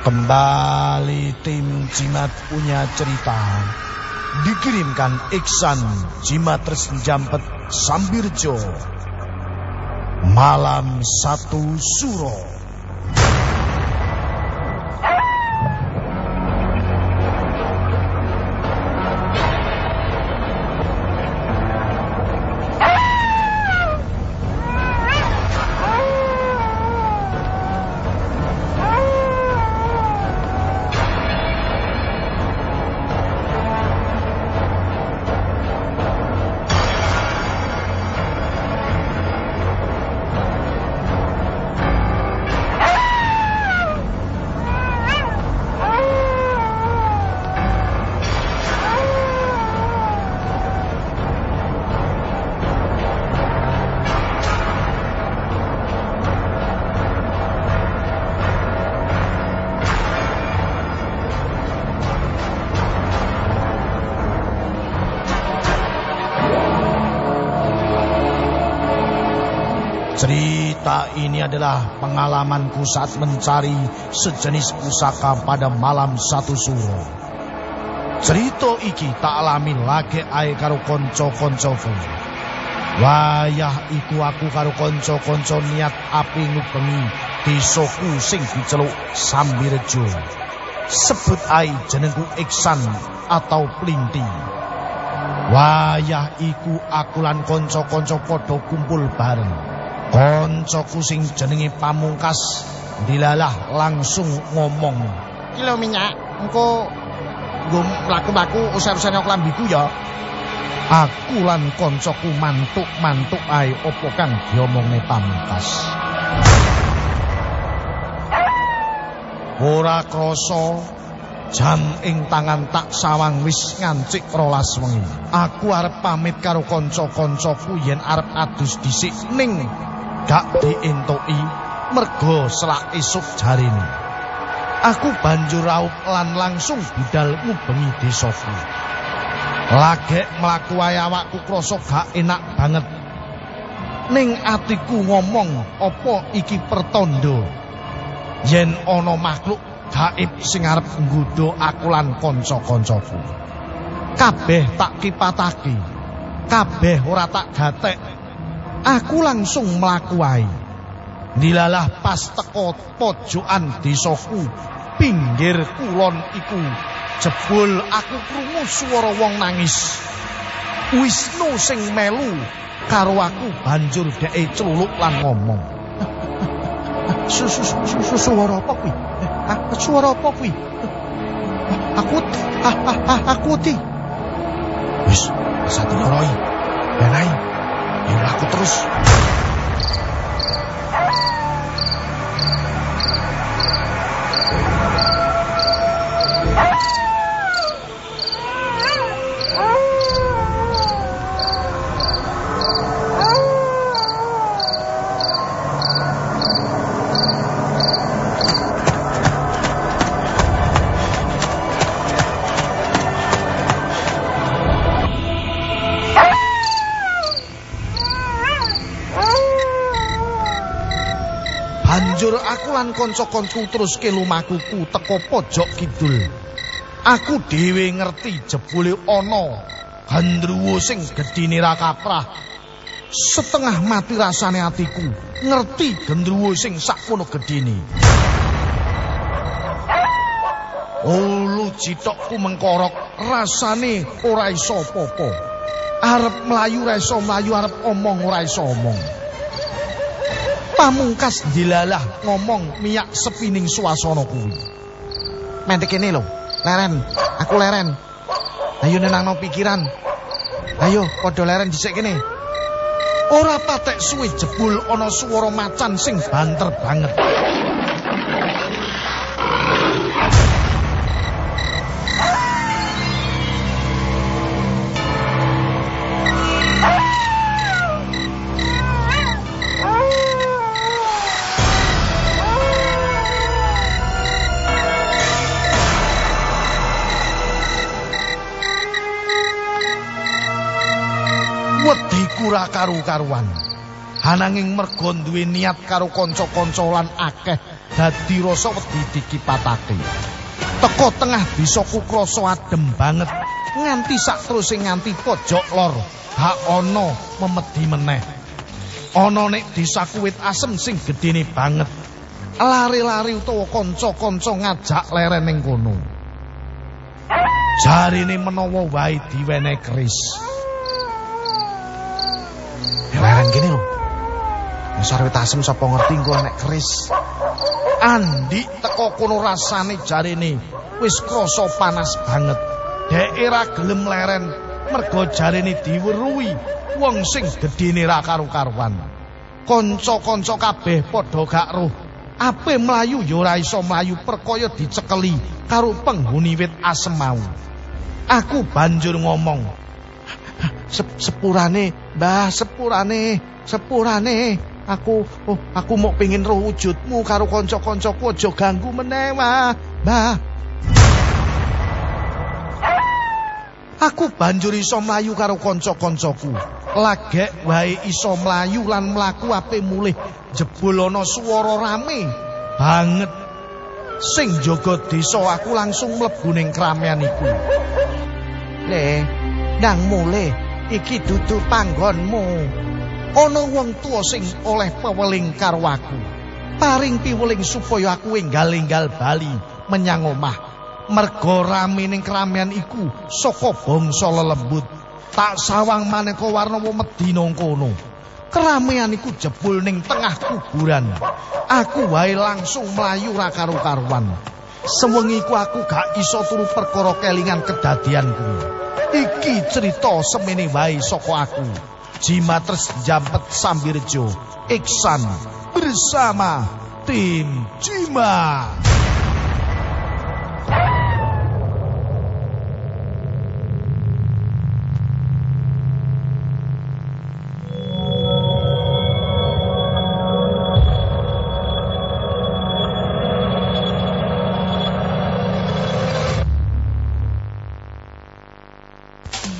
Kembali tim Jimat punya cerita. Dikirimkan Iksan Jimat Resnjampet Sambirjo. Malam Satu Suro Cerita ini adalah pengalamanku saat mencari sejenis pusaka pada malam satu suro. Cerita iki tak alami lagi ae karo konco-koncoku. Wayah iku aku karo konco-konco niat api ngubengi desaku sing diceluk Sambirejo. Sebut ae jenengku Iksan atau Plinti. Wayah iku aku lan konco-konco padha kumpul bareng. Koncoku sing jenenge Pamungkas dilalah langsung ngomong. Ki lho minyak, engko nggo mlaku-mlaku usah-usah klambiku ya. Aku lan koncoku mantuk-mantuk ae opo kang diomongne Pamungkas. Ora krasa jam ing tangan tak sawang wis ngancik rolas wengi. Aku arep pamit karo kanca-kancaku yen arep adus dhisik ning gak dientoki mergo selak esuk jarine. Aku banjur raup lan langsung budal ngubengi desaku. Lagek mlaku wae awakku krasa gak enak banget. Ning atiku ngomong apa iki pertondo yen ana makhluk gaib sing arep nggodha aku lan kanca-kancaku. Kabeh tak kipatake. Kabeh ora tak gatek. Aku langsung mlaku wae. Dilalah pas teko pojokan desaku, pinggir kulon iku jebul aku krungu swara wong nangis. Wisnu sing melu karo aku banjur dheke celuk lan ngomong. Suara apa kuwi? Suara apa kuwi? Aku aku ti. Wis, satu roy. Benai. Ya aku terus. Banjur aku lan kanca-kancaku terus ke lumakuku teko pojok kidul. Aku dhewe ngerti jebule ana gandruwo sing gedine ra kaprah. Setengah mati rasane atiku, ngerti gendruwo sing sakmono gedine. Ulu citokku mengkorok, rasane ora iso apa-apa. Arep mlayu ora iso mlayu, arep omong ora iso omong. Pamungkas dilalah ngomong miyak sepining suasana kuwi. Mentek kene lho. Leren, aku leren. Ayo nenangno pikiran. Ayo padha leren dhisik kene. Ora patek suwe jebul ana swara macan sing banter banget. Wediku karu-karuan. Hananging mergo duwe niat karo kanca-kanca lan akeh dadi rasa wedi dikipatake. Teko tengah desaku krasa adem banget nganti sak nganti pojok lor. Gak ana memedi meneh. Ana nek desaku wit asem sing gedene banget. Lari-lari utawa kanca-kanca ngajak leren ning kono. Jarine menawa wae diwene keris. Leren kene lho. Ngisor wit asem sapa ngerti engko nek keris. Andi teko kono rasane jarine wis krasa panas banget. Dek ora gelem leren mergo jarine diweruhi wong sing gedene ra karo-karuan. Kanca-kanca kabeh padha gak roh. Ape mlayu ya ora iso mlayu perkaya dicekeli karo penghuni wit asem mau. Aku banjur ngomong, Sep sepurane, Mbah, sepurane, sepurane. Aku oh, aku mau pengin roh wujudmu karo kanca-kancaku aja ganggu meneh, Mbah. Aku banjur iso mlayu karo kanca-kancaku. Lagek wae iso mlayu lan mlaku ape mulih jebul ana swara rame banget. Sing jaga desa aku langsung mlebu ning kramean iku. Le, ndang mule iki dudu panggonmu. Ana wong tuwa sing oleh peweling karo aku. Paring piweling supaya aku enggal-enggal bali menyang omah. Merga rame ning kramean iku saka bangsa lelembut. Tak sawang maneka warna medhi nang kono. Keramaian iku jebul ning tengah kuburan. Aku wae langsung mlayu ra karo-karuan. Sewengi iku aku gak iso turu perkara kelingan kedadianku. Iki cerita semene wae saka aku. Jimatres Jampet Sambirjo Iksan bersama tim Jima.